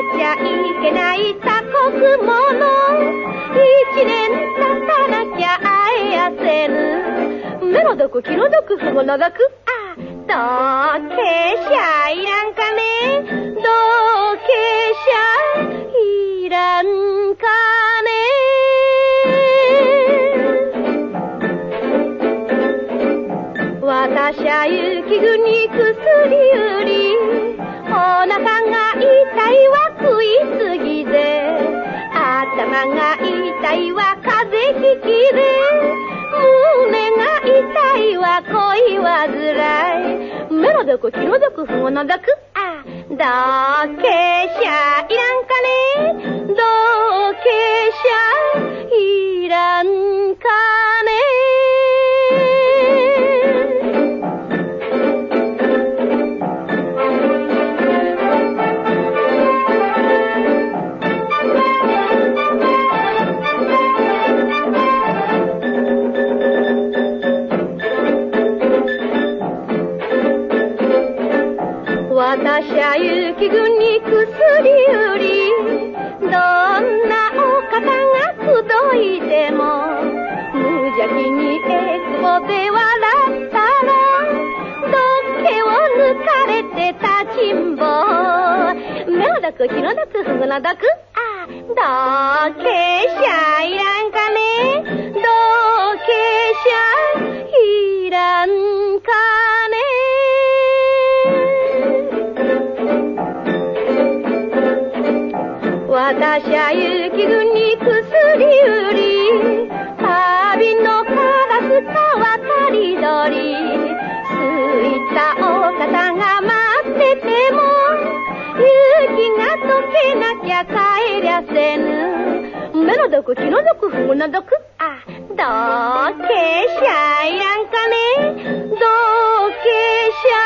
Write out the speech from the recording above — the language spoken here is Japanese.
ちゃいけない他国者一年経たなきゃ会えやせぬ。目の毒気の毒ふごの毒あどけしゃいらんかね。どけしゃいらんかね。私は雪国薬売が痛いは風邪ひきで胸が痛いは恋はづらい。目の毒気の毒不毛の毒？あどけしゃいらんかね？どけしゃ私は雪国薬売り。どんなお方が口説いても無邪気にエクボで笑ったらどっけを抜かれて立ちんぼ。目の毒気の毒ふぐの毒あどけしゃいらん私は雪国薬売り旅のカラスと渡り。鳥すいたお方が待ってても雪が溶けなきゃ帰りゃせぬ。目の毒気の毒ふぐの毒。あどけしゃいらんかね。どけしゃ